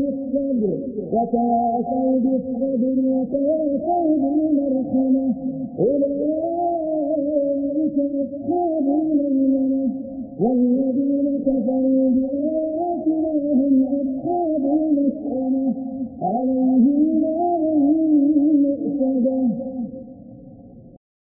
بالصبر وتواصوا بالصبر وتواصوا بالمرحمة أولئك أصحاب الميمنة والذين كفروا بآياتنا هم أصحاب المسأمة عليهم نار مؤصدة